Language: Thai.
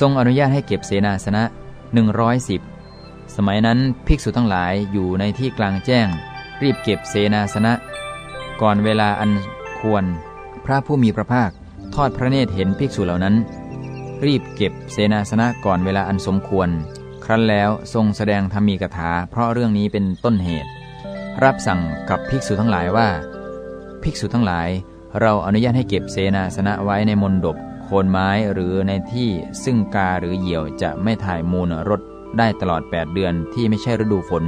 ทรงอนุญาตให้เก็บเสนาสนะ 110 สมัยนั้นภิกษุทั้งหลายอยู่ในที่กลางแจ้ง รีบเก็บเสนาสนะ ก่อนเวลาอันควร พระผู้มีพระภาคทอดพระเนตรเห็นภิกษุเหล่านั้น รีบเก็บเสนาสนะก่อนเวลาอันสมควร ครั้นแล้วทรงแสดงธรรมีกถา เพราะเรื่องนี้เป็นต้นเหตุ รับสั่งกับภิกษุทั้งหลายว่า ภิกษุทั้งหลาย เราอนุญาตให้เก็บเสนาสนะไว้ในมณฑป โคนไม้หรือในที่ซึ่งกาหรือเหยี่ยวจะไม่ถ่ายมูลรถได้ตลอด 8 เดือนที่ไม่ใช่ฤดูฝน